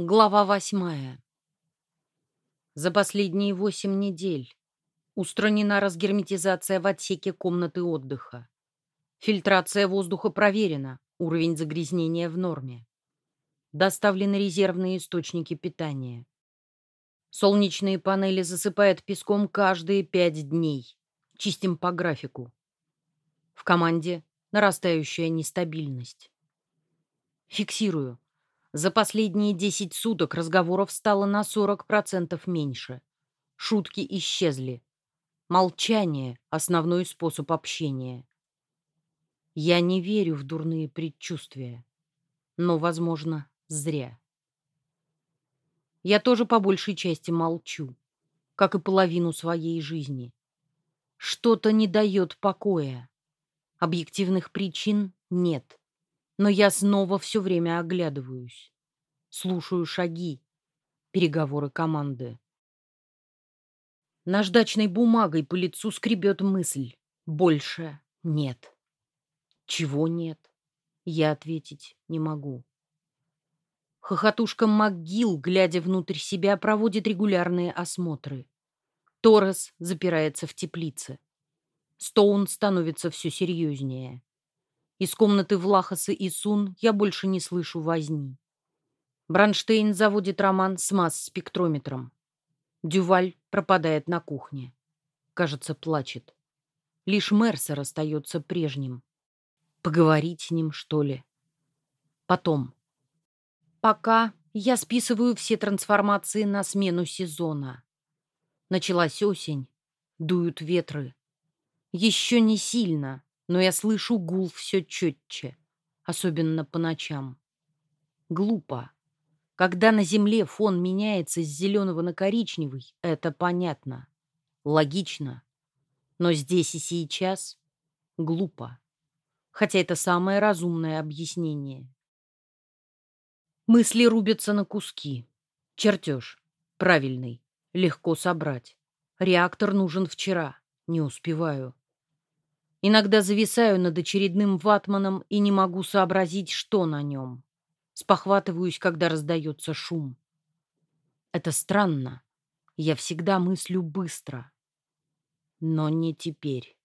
Глава восьмая. За последние восемь недель устранена разгерметизация в отсеке комнаты отдыха. Фильтрация воздуха проверена, уровень загрязнения в норме. Доставлены резервные источники питания. Солнечные панели засыпают песком каждые пять дней. Чистим по графику. В команде нарастающая нестабильность. Фиксирую. За последние 10 суток разговоров стало на 40% меньше. Шутки исчезли. Молчание — основной способ общения. Я не верю в дурные предчувствия. Но, возможно, зря. Я тоже по большей части молчу, как и половину своей жизни. Что-то не дает покоя. Объективных причин нет но я снова все время оглядываюсь. Слушаю шаги, переговоры команды. Наждачной бумагой по лицу скребет мысль. Больше нет. Чего нет? Я ответить не могу. Хохотушка МакГилл, глядя внутрь себя, проводит регулярные осмотры. Торрес запирается в теплице. Стоун становится все серьезнее. Из комнаты Влахаса и Сун я больше не слышу возни. Бранштейн заводит роман с масс-спектрометром. Дюваль пропадает на кухне. Кажется, плачет. Лишь Мерсер остается прежним. Поговорить с ним, что ли? Потом. Пока я списываю все трансформации на смену сезона. Началась осень, дуют ветры. Еще не сильно, но я слышу гул все четче, особенно по ночам. Глупо. Когда на земле фон меняется с зеленого на коричневый, это понятно. Логично. Но здесь и сейчас глупо. Хотя это самое разумное объяснение. Мысли рубятся на куски. Чертеж. Правильный. Легко собрать. Реактор нужен вчера. Не успеваю. Иногда зависаю над очередным ватманом и не могу сообразить, что на нем. Спохватываюсь, когда раздается шум. Это странно. Я всегда мыслю быстро. Но не теперь.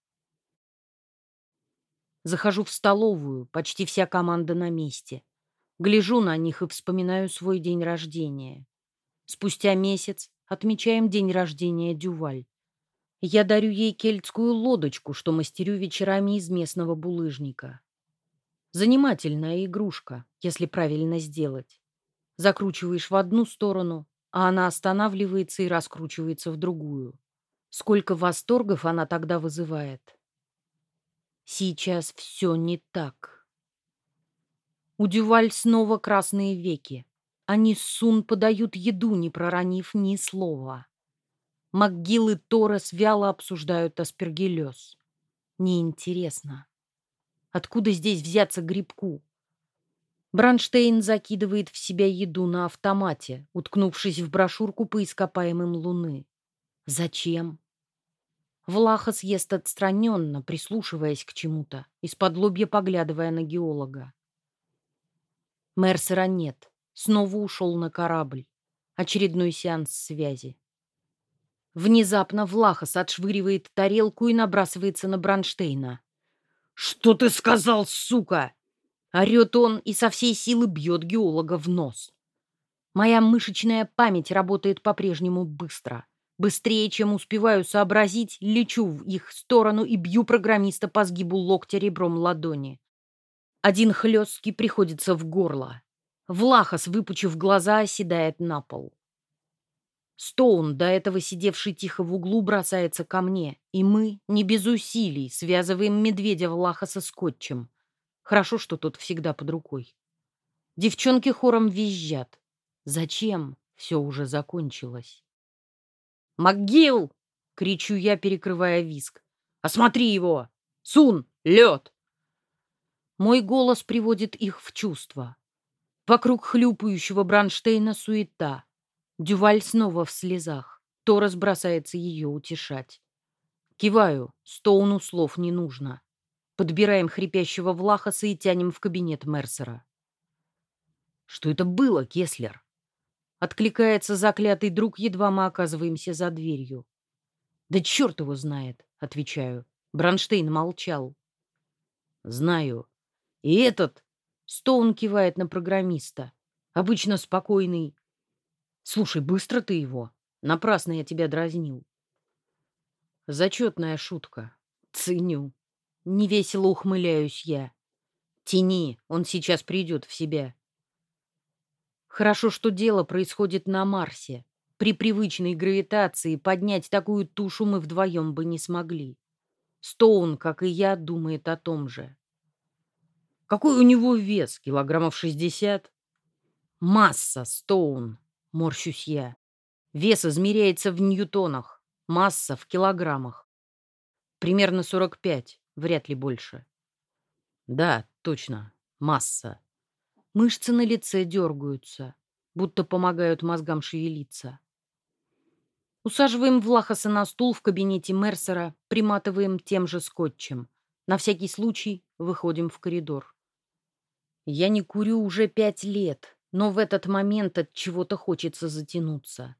Захожу в столовую, почти вся команда на месте. Гляжу на них и вспоминаю свой день рождения. Спустя месяц отмечаем день рождения Дюваль. Я дарю ей кельтскую лодочку, что мастерю вечерами из местного булыжника. Занимательная игрушка, если правильно сделать. Закручиваешь в одну сторону, а она останавливается и раскручивается в другую. Сколько восторгов она тогда вызывает. Сейчас все не так. У Дюваль снова красные веки. Они Сун подают еду, не проронив ни слова. МакГилл и Торрес вяло обсуждают аспергиллез. Неинтересно. Откуда здесь взяться грибку? Бранштейн закидывает в себя еду на автомате, уткнувшись в брошюрку по ископаемым Луны. Зачем? Влаха съест отстраненно, прислушиваясь к чему-то, из-под лобья поглядывая на геолога. Мерсера нет. Снова ушел на корабль. Очередной сеанс связи. Внезапно Влахос отшвыривает тарелку и набрасывается на Бранштейна. «Что ты сказал, сука?» Орет он и со всей силы бьет геолога в нос. Моя мышечная память работает по-прежнему быстро. Быстрее, чем успеваю сообразить, лечу в их сторону и бью программиста по сгибу локтя ребром ладони. Один хлесткий приходится в горло. Влахос, выпучив глаза, оседает на пол. Стоун, до этого сидевший тихо в углу, бросается ко мне, и мы, не без усилий, связываем медведя Влахаса скотчем. Хорошо, что тут всегда под рукой. Девчонки хором визжат. Зачем? Все уже закончилось. «МакГилл!» — кричу я, перекрывая виск. «Осмотри его! Сун! Лед!» Мой голос приводит их в чувство. Вокруг хлюпающего Бранштейна суета. Дюваль снова в слезах. Торрес бросается ее утешать. Киваю, Стоуну слов не нужно. Подбираем хрипящего Влахаса и тянем в кабинет Мерсера. Что это было, Кеслер? Откликается заклятый друг, едва мы оказываемся за дверью. «Да черт его знает», — отвечаю. Бронштейн молчал. «Знаю. И этот...» — Стоун кивает на программиста. «Обычно спокойный. Слушай, быстро ты его. Напрасно я тебя дразнил». Зачетная шутка. Ценю. Невесело ухмыляюсь я. Тяни, он сейчас придет в себя. Хорошо, что дело происходит на Марсе. При привычной гравитации поднять такую тушу мы вдвоем бы не смогли. Стоун, как и я, думает о том же. Какой у него вес? Килограммов шестьдесят? Масса, Стоун, морщусь я. Вес измеряется в ньютонах, масса в килограммах. Примерно сорок пять, вряд ли больше. Да, точно, масса. Мышцы на лице дергаются, будто помогают мозгам шевелиться. Усаживаем Влахаса на стул в кабинете Мерсера, приматываем тем же скотчем. На всякий случай выходим в коридор. Я не курю уже пять лет, но в этот момент от чего-то хочется затянуться.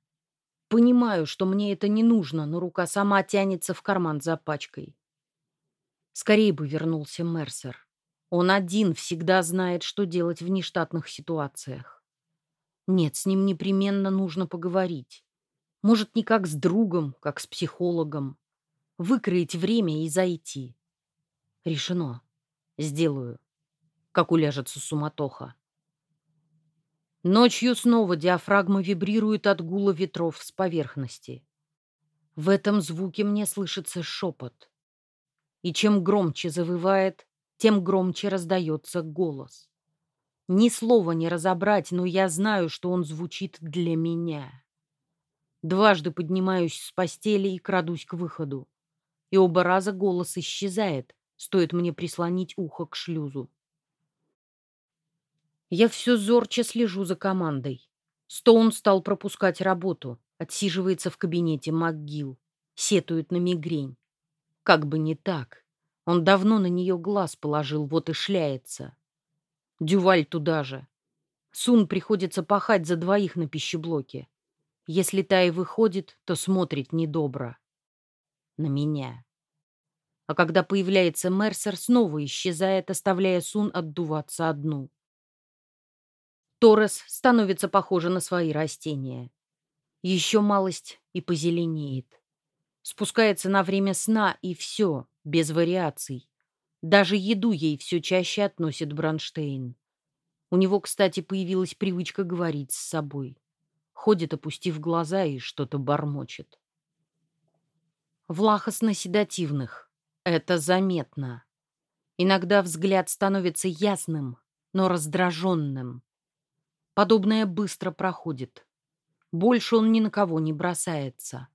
Понимаю, что мне это не нужно, но рука сама тянется в карман за пачкой. Скорее бы вернулся Мерсер. Он один всегда знает, что делать в нештатных ситуациях. Нет, с ним непременно нужно поговорить. Может, не как с другом, как с психологом. Выкроить время и зайти. Решено. Сделаю. Как уляжется суматоха. Ночью снова диафрагма вибрирует от гула ветров с поверхности. В этом звуке мне слышится шепот. И чем громче завывает, тем громче раздается голос. Ни слова не разобрать, но я знаю, что он звучит для меня. Дважды поднимаюсь с постели и крадусь к выходу. И оба раза голос исчезает, стоит мне прислонить ухо к шлюзу. Я все зорче слежу за командой. Стоун стал пропускать работу, отсиживается в кабинете МакГилл, сетует на мигрень. Как бы не так. Он давно на нее глаз положил, вот и шляется. Дюваль туда же. Сун приходится пахать за двоих на пищеблоке. Если та и выходит, то смотрит недобро. На меня. А когда появляется Мерсер, снова исчезает, оставляя Сун отдуваться одну. Торрес становится похожа на свои растения. Еще малость и позеленеет. Спускается на время сна, и все, без вариаций. Даже еду ей все чаще относит Бронштейн. У него, кстати, появилась привычка говорить с собой. Ходит, опустив глаза, и что-то бормочет. Влахос на седативных. Это заметно. Иногда взгляд становится ясным, но раздраженным. Подобное быстро проходит. Больше он ни на кого не бросается.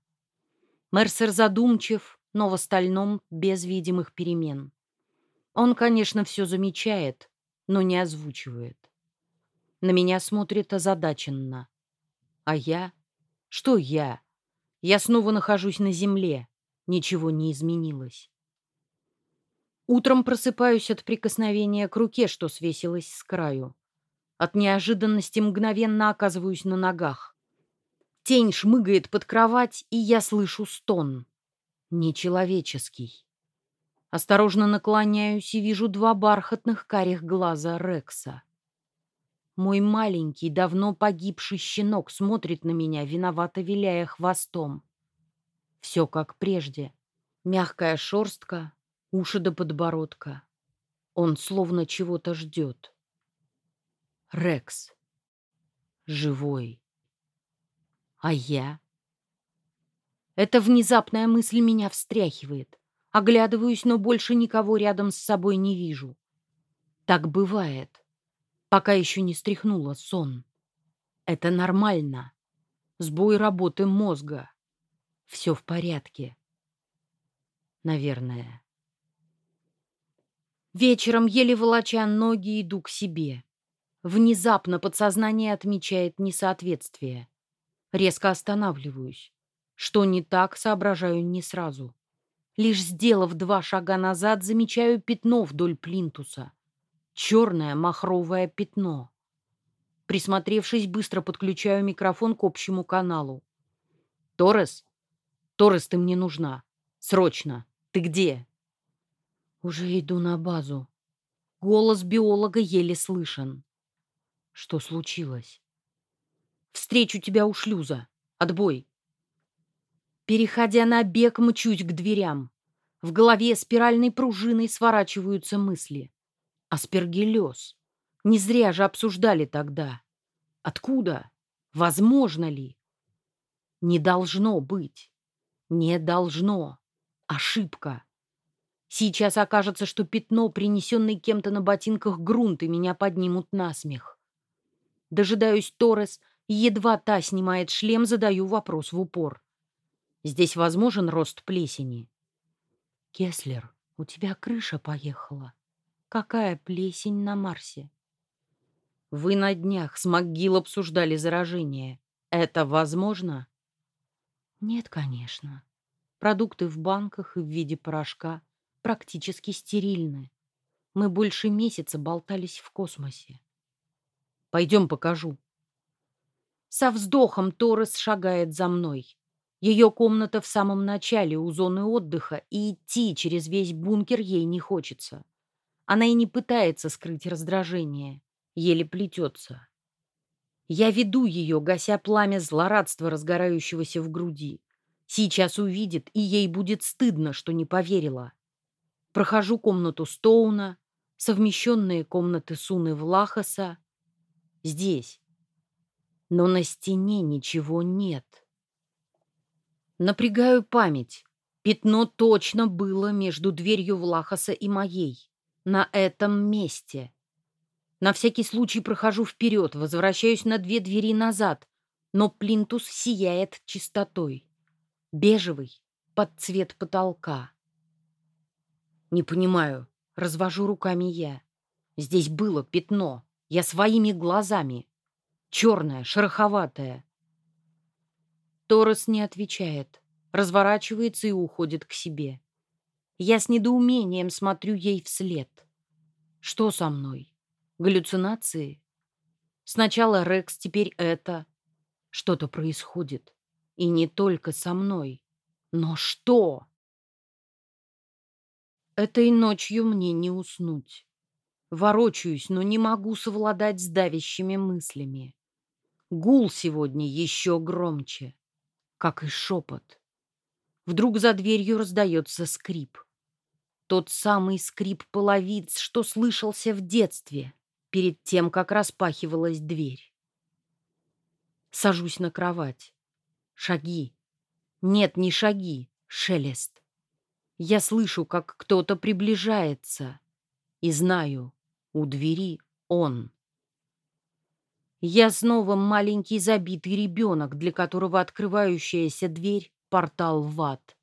Мерсер задумчив, но в остальном без видимых перемен. Он, конечно, все замечает, но не озвучивает. На меня смотрит озадаченно. А я? Что я? Я снова нахожусь на земле. Ничего не изменилось. Утром просыпаюсь от прикосновения к руке, что свесилась с краю. От неожиданности мгновенно оказываюсь на ногах. Тень шмыгает под кровать, и я слышу стон. Нечеловеческий. Осторожно наклоняюсь и вижу два бархатных карих глаза Рекса. Мой маленький, давно погибший щенок смотрит на меня, виновато виляя хвостом. Все как прежде. Мягкая шерстка, уши до подбородка. Он словно чего-то ждет. Рекс. Живой. А я? Эта внезапная мысль меня встряхивает. Оглядываюсь, но больше никого рядом с собой не вижу. Так бывает пока еще не стряхнула сон. Это нормально. Сбой работы мозга. Все в порядке. Наверное. Вечером, еле волоча ноги, иду к себе. Внезапно подсознание отмечает несоответствие. Резко останавливаюсь. Что не так, соображаю не сразу. Лишь сделав два шага назад, замечаю пятно вдоль плинтуса черное махровое пятно. Присмотревшись, быстро подключаю микрофон к общему каналу. «Торрес? Торрес, ты мне нужна. Срочно. Ты где?» «Уже иду на базу». Голос биолога еле слышен. «Что случилось?» «Встречу тебя у шлюза. Отбой». Переходя на бег, мчусь к дверям. В голове спиральной пружиной сворачиваются мысли. Аспергиллез. Не зря же обсуждали тогда. Откуда? Возможно ли? Не должно быть. Не должно. Ошибка. Сейчас окажется, что пятно, принесенное кем-то на ботинках грунт, и меня поднимут на смех. Дожидаюсь Торрес, едва та снимает шлем, задаю вопрос в упор. Здесь возможен рост плесени? Кеслер, у тебя крыша поехала. Какая плесень на Марсе? Вы на днях с МакГилл обсуждали заражение. Это возможно? Нет, конечно. Продукты в банках и в виде порошка практически стерильны. Мы больше месяца болтались в космосе. Пойдем покажу. Со вздохом Торрес шагает за мной. Ее комната в самом начале у зоны отдыха, и идти через весь бункер ей не хочется. Она и не пытается скрыть раздражение, еле плетется. Я веду ее, гася пламя злорадства, разгорающегося в груди. Сейчас увидит, и ей будет стыдно, что не поверила. Прохожу комнату Стоуна, совмещенные комнаты Суны Влахаса. Здесь. Но на стене ничего нет. Напрягаю память. Пятно точно было между дверью Влахаса и моей на этом месте. На всякий случай прохожу вперед, возвращаюсь на две двери назад, но плинтус сияет чистотой. Бежевый, под цвет потолка. Не понимаю, развожу руками я. Здесь было пятно, я своими глазами. Черное, шероховатое. Торос не отвечает, разворачивается и уходит к себе. Я с недоумением смотрю ей вслед. Что со мной? Галлюцинации? Сначала Рекс, теперь это. Что-то происходит. И не только со мной. Но что? Этой ночью мне не уснуть. Ворочаюсь, но не могу совладать с давящими мыслями. Гул сегодня еще громче, как и шепот. Вдруг за дверью раздается скрип. Тот самый скрип половиц, что слышался в детстве, перед тем, как распахивалась дверь. Сажусь на кровать. Шаги. Нет, не шаги, шелест. Я слышу, как кто-то приближается. И знаю, у двери он. Я снова маленький забитый ребенок, для которого открывающаяся дверь — портал в ад.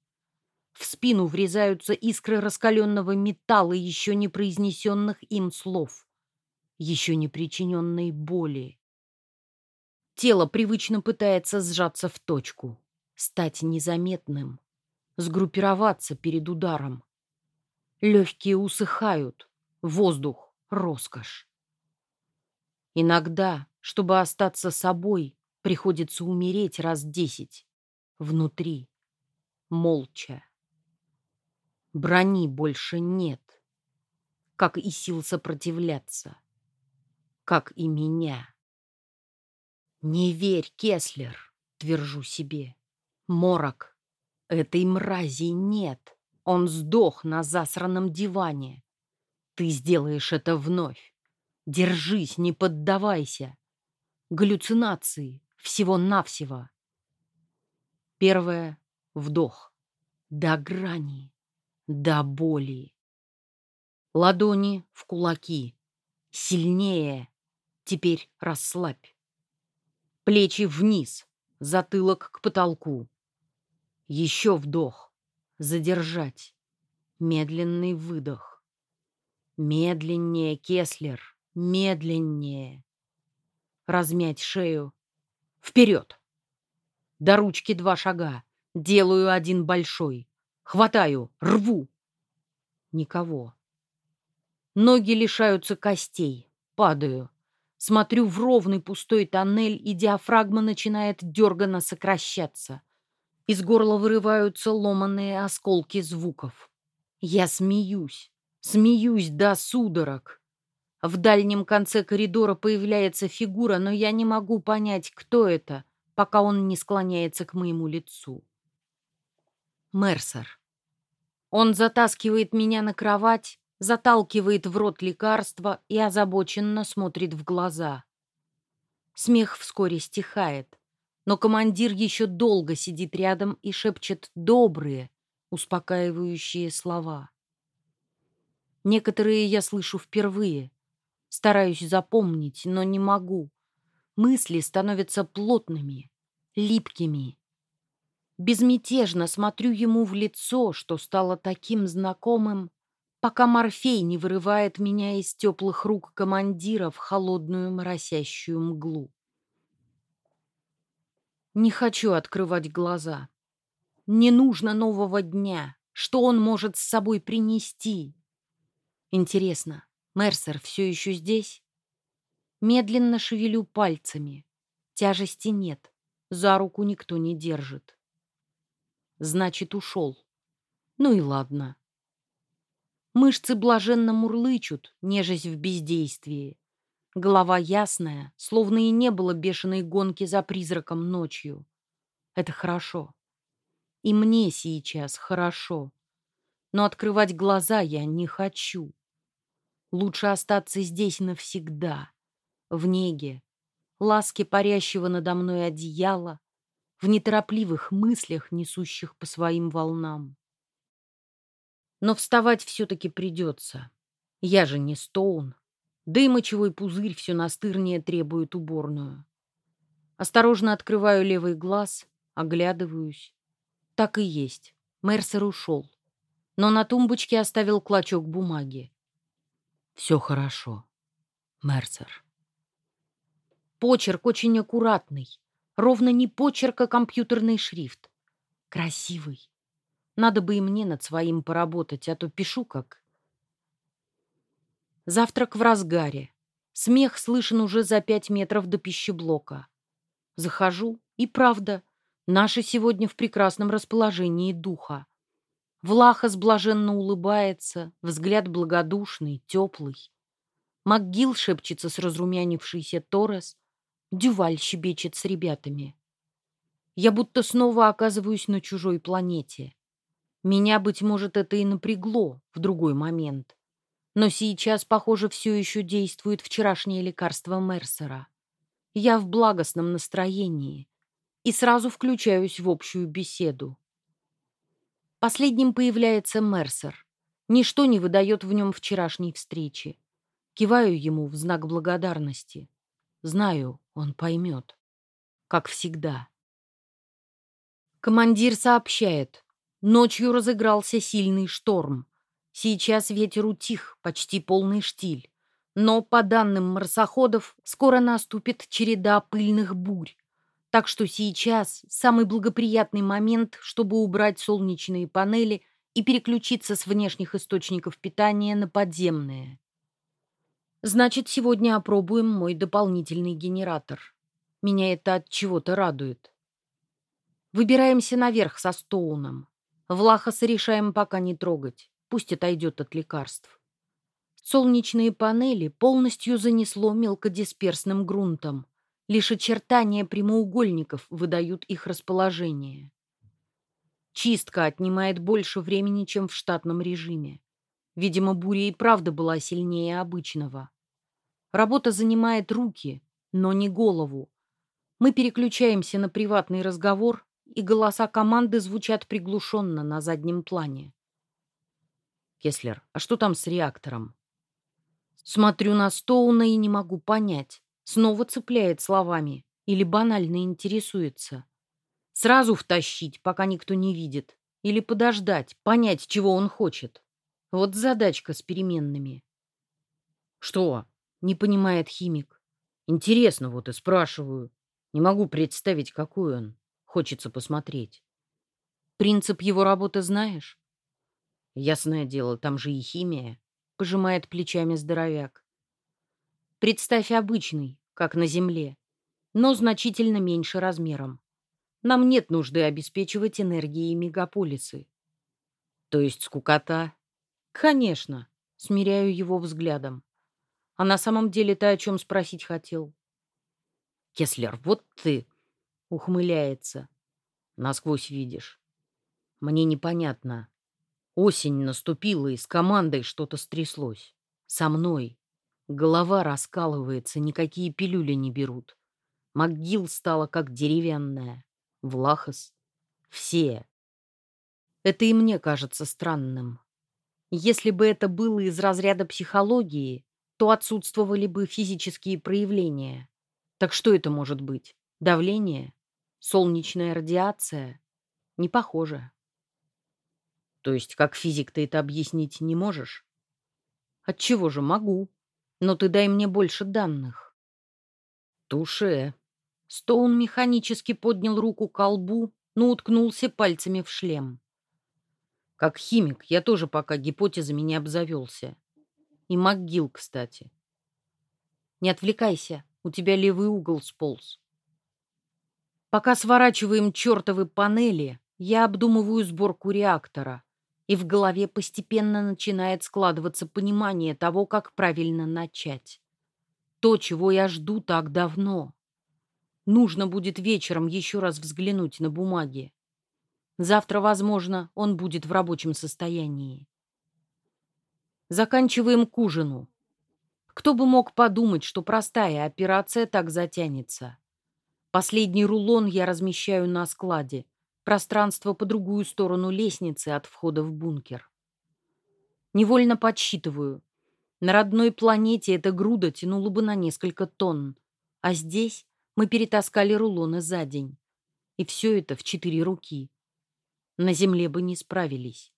В спину врезаются искры раскаленного металла еще не произнесенных им слов, еще не причиненной боли. Тело привычно пытается сжаться в точку, стать незаметным, сгруппироваться перед ударом. Легкие усыхают, воздух — роскошь. Иногда, чтобы остаться собой, приходится умереть раз десять, внутри, молча. Брони больше нет, как и сил сопротивляться, как и меня. Не верь, Кеслер, твержу себе. Морок, этой мрази нет. Он сдох на засранном диване. Ты сделаешь это вновь. Держись, не поддавайся. Галлюцинации, всего-навсего. Первое — вдох. До грани до боли. Ладони в кулаки. Сильнее. Теперь расслабь. Плечи вниз, затылок к потолку. Еще вдох. Задержать. Медленный выдох. Медленнее, Кеслер, медленнее. Размять шею. Вперед. До ручки два шага. Делаю один большой. Хватаю, рву. Никого. Ноги лишаются костей. Падаю. Смотрю в ровный пустой тоннель, и диафрагма начинает дерганно сокращаться. Из горла вырываются ломанные осколки звуков. Я смеюсь, смеюсь до судорог. В дальнем конце коридора появляется фигура, но я не могу понять, кто это, пока он не склоняется к моему лицу. Мерсер. Он затаскивает меня на кровать, заталкивает в рот лекарства и озабоченно смотрит в глаза. Смех вскоре стихает, но командир еще долго сидит рядом и шепчет добрые, успокаивающие слова. Некоторые я слышу впервые, стараюсь запомнить, но не могу. Мысли становятся плотными, липкими. Безмятежно смотрю ему в лицо, что стало таким знакомым, пока Морфей не вырывает меня из теплых рук командира в холодную моросящую мглу. Не хочу открывать глаза. Не нужно нового дня. Что он может с собой принести? Интересно, Мерсер все еще здесь? Медленно шевелю пальцами. Тяжести нет. За руку никто не держит. Значит, ушел. Ну и ладно. Мышцы блаженно мурлычут, нежесть в бездействии. Голова ясная, словно и не было бешеной гонки за призраком ночью. Это хорошо. И мне сейчас хорошо. Но открывать глаза я не хочу. Лучше остаться здесь навсегда, в неге, ласке парящего надо мной одеяла, в неторопливых мыслях, несущих по своим волнам. Но вставать все-таки придется. Я же не Стоун. Да и мочевой пузырь все настырнее требует уборную. Осторожно открываю левый глаз, оглядываюсь. Так и есть. Мерсер ушел. Но на тумбочке оставил клочок бумаги. Все хорошо. Мерсер. Почерк очень аккуратный. Ровно не почерк, а компьютерный шрифт. Красивый. Надо бы и мне над своим поработать, а то пишу как... Завтрак в разгаре. Смех слышен уже за пять метров до пищеблока. Захожу, и правда, наши сегодня в прекрасном расположении духа. Влаха блаженно улыбается, взгляд благодушный, теплый. МакГилл шепчется с разрумянившейся Торрес, Дюваль щебечет с ребятами. Я будто снова оказываюсь на чужой планете. Меня, быть может, это и напрягло в другой момент. Но сейчас, похоже, все еще действует вчерашнее лекарство Мерсера. Я в благостном настроении и сразу включаюсь в общую беседу. Последним появляется Мерсер. Ничто не выдает в нем вчерашней встречи. Киваю ему в знак благодарности. Знаю, он поймет. Как всегда. Командир сообщает. Ночью разыгрался сильный шторм. Сейчас ветер утих, почти полный штиль. Но, по данным марсоходов, скоро наступит череда пыльных бурь. Так что сейчас самый благоприятный момент, чтобы убрать солнечные панели и переключиться с внешних источников питания на подземные. Значит, сегодня опробуем мой дополнительный генератор. Меня это от чего-то радует. Выбираемся наверх со Стоуном. Влахаса решаем пока не трогать. Пусть отойдет от лекарств. Солнечные панели полностью занесло мелкодисперсным грунтом. Лишь очертания прямоугольников выдают их расположение. Чистка отнимает больше времени, чем в штатном режиме. Видимо, буря и правда была сильнее обычного. Работа занимает руки, но не голову. Мы переключаемся на приватный разговор и голоса команды звучат приглушенно на заднем плане. «Кеслер, а что там с реактором?» Смотрю на Стоуна и не могу понять, снова цепляет словами или банально интересуется. Сразу втащить, пока никто не видит, или подождать, понять, чего он хочет. Вот задачка с переменными. «Что?» — не понимает химик. «Интересно, вот и спрашиваю. Не могу представить, какой он». Хочется посмотреть. Принцип его работы знаешь? Ясное дело, там же и химия. Пожимает плечами здоровяк. Представь обычный, как на Земле, но значительно меньше размером. Нам нет нужды обеспечивать энергией мегаполисы. То есть скукота? Конечно, смиряю его взглядом. А на самом деле ты о чем спросить хотел? Кеслер, вот ты, ухмыляется. Насквозь видишь. Мне непонятно. Осень наступила, и с командой что-то стряслось. Со мной. Голова раскалывается, никакие пилюли не берут. МакГилл стала как деревянная. Влахос. Все. Это и мне кажется странным. Если бы это было из разряда психологии, то отсутствовали бы физические проявления. Так что это может быть? Давление? Солнечная радиация? Не похоже. То есть, как физик ты это объяснить не можешь? Отчего же могу? Но ты дай мне больше данных. Туше. Стоун механически поднял руку к колбу, но уткнулся пальцами в шлем. Как химик, я тоже пока гипотезами не обзавелся. И МакГилл, кстати. Не отвлекайся, у тебя левый угол сполз. Пока сворачиваем чертовы панели, я обдумываю сборку реактора, и в голове постепенно начинает складываться понимание того, как правильно начать. То, чего я жду так давно. Нужно будет вечером еще раз взглянуть на бумаги. Завтра, возможно, он будет в рабочем состоянии. Заканчиваем к ужину. Кто бы мог подумать, что простая операция так затянется. Последний рулон я размещаю на складе. Пространство по другую сторону лестницы от входа в бункер. Невольно подсчитываю. На родной планете эта груда тянула бы на несколько тонн. А здесь мы перетаскали рулоны за день. И все это в четыре руки. На земле бы не справились.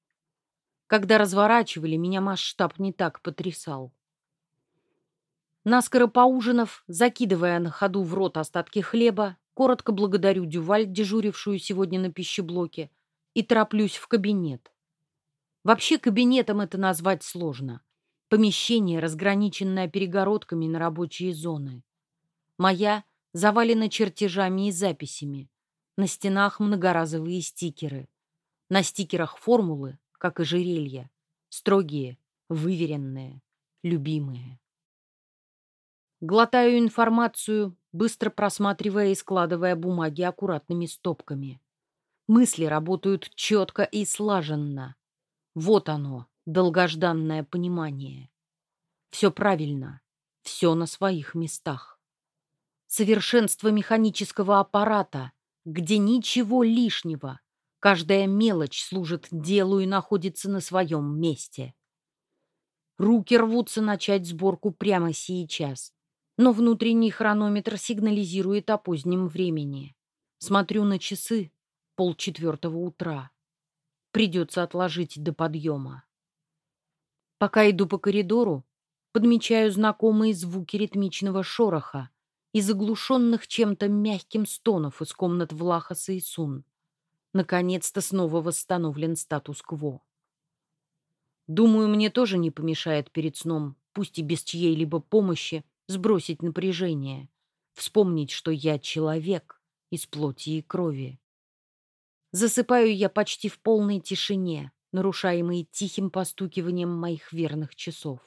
Когда разворачивали, меня масштаб не так потрясал. Наскоро поужинав, закидывая на ходу в рот остатки хлеба, коротко благодарю Дюваль, дежурившую сегодня на пищеблоке, и тороплюсь в кабинет. Вообще кабинетом это назвать сложно. Помещение, разграниченное перегородками на рабочие зоны. Моя завалена чертежами и записями. На стенах многоразовые стикеры. На стикерах формулы, как и жерелья, строгие, выверенные, любимые. Глотаю информацию, быстро просматривая и складывая бумаги аккуратными стопками. Мысли работают четко и слаженно. Вот оно, долгожданное понимание. Все правильно, все на своих местах. Совершенство механического аппарата, где ничего лишнего, Каждая мелочь служит делу и находится на своем месте. Руки рвутся начать сборку прямо сейчас, но внутренний хронометр сигнализирует о позднем времени. Смотрю на часы полчетвертого утра. Придется отложить до подъема. Пока иду по коридору, подмечаю знакомые звуки ритмичного шороха и заглушенных чем-то мягким стонов из комнат Влахаса и Сун. Наконец-то снова восстановлен статус-кво. Думаю, мне тоже не помешает перед сном, пусть и без чьей-либо помощи, сбросить напряжение, вспомнить, что я человек из плоти и крови. Засыпаю я почти в полной тишине, нарушаемой тихим постукиванием моих верных часов.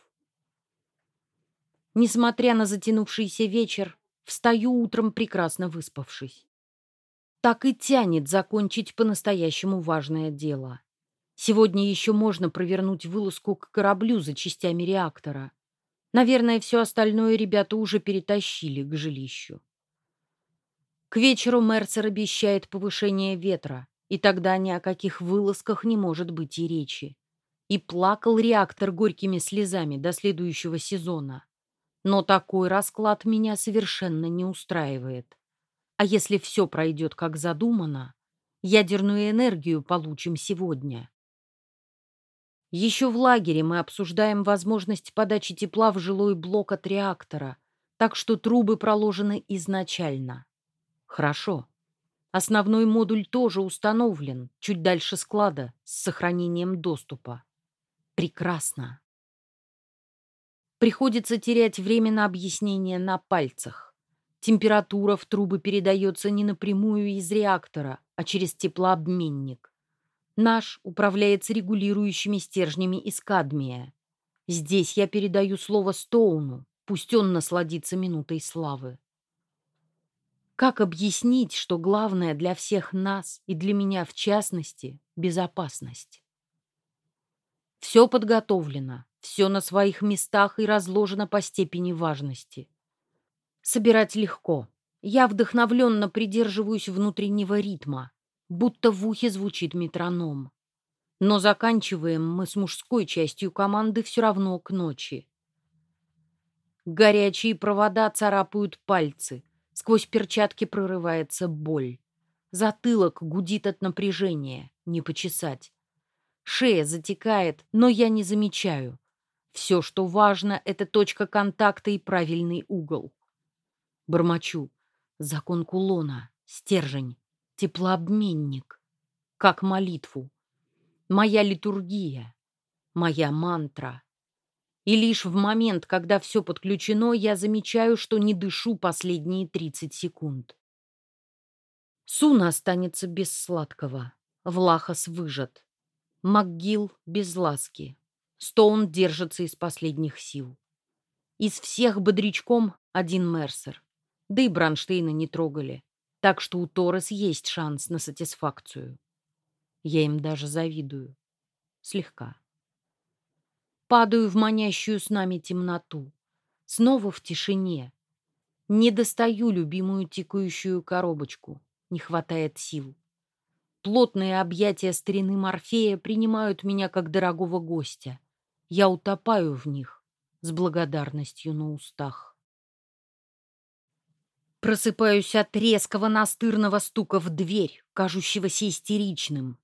Несмотря на затянувшийся вечер, встаю утром прекрасно выспавшись так и тянет закончить по-настоящему важное дело. Сегодня еще можно провернуть вылазку к кораблю за частями реактора. Наверное, все остальное ребята уже перетащили к жилищу. К вечеру Мерцер обещает повышение ветра, и тогда ни о каких вылазках не может быть и речи. И плакал реактор горькими слезами до следующего сезона. Но такой расклад меня совершенно не устраивает. А если все пройдет как задумано, ядерную энергию получим сегодня. Еще в лагере мы обсуждаем возможность подачи тепла в жилой блок от реактора, так что трубы проложены изначально. Хорошо. Основной модуль тоже установлен, чуть дальше склада, с сохранением доступа. Прекрасно. Приходится терять время на объяснение на пальцах. Температура в трубы передается не напрямую из реактора, а через теплообменник. Наш управляется регулирующими стержнями из кадмия. Здесь я передаю слово Стоуну, пусть он насладится минутой славы. Как объяснить, что главное для всех нас и для меня в частности — безопасность? Все подготовлено, все на своих местах и разложено по степени важности. Собирать легко. Я вдохновленно придерживаюсь внутреннего ритма, будто в ухе звучит метроном. Но заканчиваем мы с мужской частью команды все равно к ночи. Горячие провода царапают пальцы, сквозь перчатки прорывается боль. Затылок гудит от напряжения, не почесать. Шея затекает, но я не замечаю. Все, что важно, это точка контакта и правильный угол. Бормочу. Закон кулона, стержень, теплообменник. Как молитву. Моя литургия, моя мантра. И лишь в момент, когда все подключено, я замечаю, что не дышу последние 30 секунд. Суна останется без сладкого. Влахос выжат. МакГилл без ласки. Стоун держится из последних сил. Из всех бодрячком один Мерсер. Да и Бранштейна не трогали. Так что у Торрес есть шанс на сатисфакцию. Я им даже завидую. Слегка. Падаю в манящую с нами темноту. Снова в тишине. Не достаю любимую тикающую коробочку. Не хватает сил. Плотные объятия старины Морфея принимают меня как дорогого гостя. Я утопаю в них с благодарностью на устах. Просыпаюсь от резкого настырного стука в дверь, кажущегося истеричным.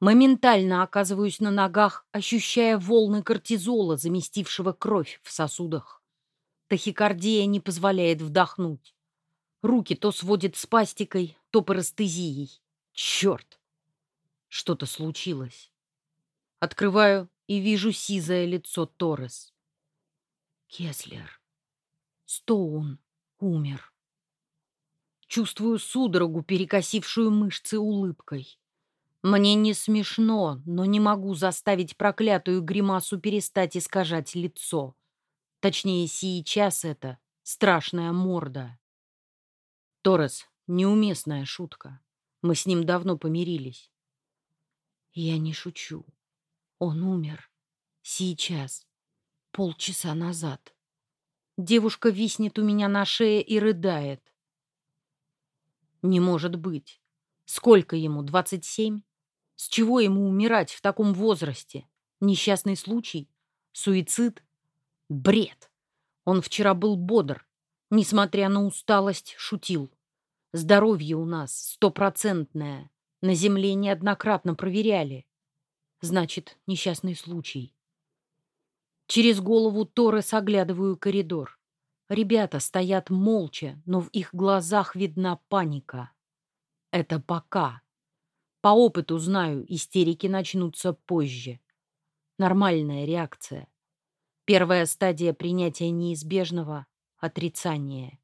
Моментально оказываюсь на ногах, ощущая волны кортизола, заместившего кровь в сосудах. Тахикардия не позволяет вдохнуть. Руки то сводит с пастикой, то парастезией. Черт! Что-то случилось. Открываю и вижу сизое лицо Торрес. Кеслер. Стоун умер. Чувствую судорогу, перекосившую мышцы улыбкой. Мне не смешно, но не могу заставить проклятую гримасу перестать искажать лицо. Точнее, сейчас это страшная морда. Торрес, неуместная шутка. Мы с ним давно помирились. Я не шучу. Он умер. Сейчас. Полчаса назад. Девушка виснет у меня на шее и рыдает. Не может быть. Сколько ему? Двадцать семь? С чего ему умирать в таком возрасте? Несчастный случай? Суицид? Бред. Он вчера был бодр. Несмотря на усталость, шутил. Здоровье у нас стопроцентное. На земле неоднократно проверяли. Значит, несчастный случай. Через голову Торрес оглядываю коридор. Ребята стоят молча, но в их глазах видна паника. Это пока. По опыту знаю, истерики начнутся позже. Нормальная реакция. Первая стадия принятия неизбежного — отрицание.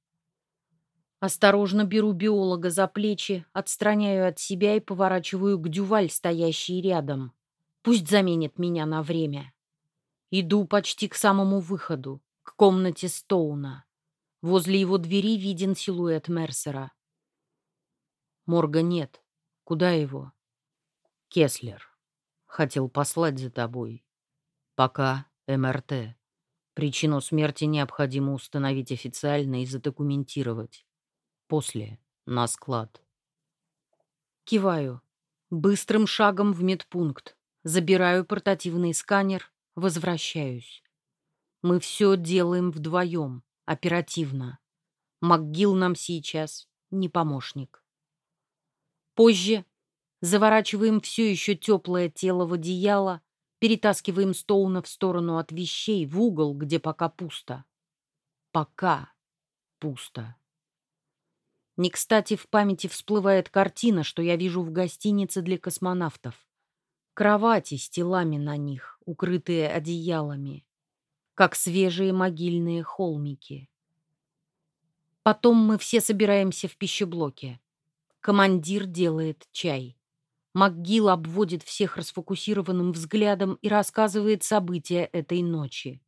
Осторожно беру биолога за плечи, отстраняю от себя и поворачиваю к Дюваль, стоящей рядом. Пусть заменит меня на время. Иду почти к самому выходу, к комнате Стоуна. Возле его двери виден силуэт Мерсера. Морга нет. Куда его? Кеслер. Хотел послать за тобой. Пока МРТ. Причину смерти необходимо установить официально и задокументировать. После на склад. Киваю. Быстрым шагом в медпункт. Забираю портативный сканер, возвращаюсь. Мы все делаем вдвоем, оперативно. МакГилл нам сейчас не помощник. Позже заворачиваем все еще теплое тело в одеяло, перетаскиваем Стоуна в сторону от вещей, в угол, где пока пусто. Пока пусто. Не кстати в памяти всплывает картина, что я вижу в гостинице для космонавтов. Кровати с телами на них, укрытые одеялами. Как свежие могильные холмики. Потом мы все собираемся в пищеблоке. Командир делает чай. МакГилл обводит всех расфокусированным взглядом и рассказывает события этой ночи.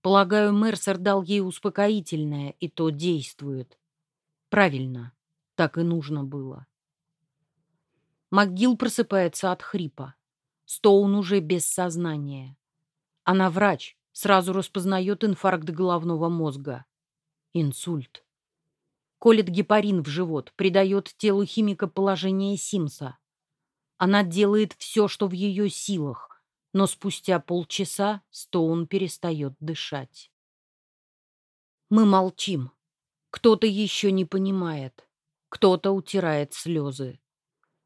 Полагаю, Мерсер дал ей успокоительное, и то действует. Правильно, так и нужно было. МакГилл просыпается от хрипа. Стоун уже без сознания. Она врач, сразу распознает инфаркт головного мозга. Инсульт. Колет гепарин в живот, придает телу химика положение Симса. Она делает все, что в ее силах, но спустя полчаса Стоун перестает дышать. Мы молчим. Кто-то еще не понимает. Кто-то утирает слезы.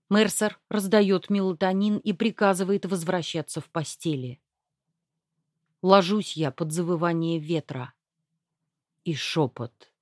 Мерсер раздает мелатонин и приказывает возвращаться в постели. Ложусь я под завывание ветра и шепот